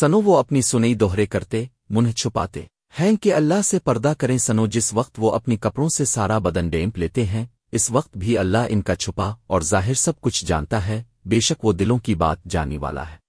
سنو وہ اپنی سنئی دوہرے کرتے، منہ چھپاتے۔ ہیں کہ اللہ سے پردہ کریں سنو جس وقت وہ اپنی کپڑوں سے سارا بدن ڈیمپ لیتے ہیں، اس وقت بھی اللہ ان کا چھپا اور ظاہر سب کچھ جانتا ہے، بے شک وہ دلوں کی بات جانی والا ہے۔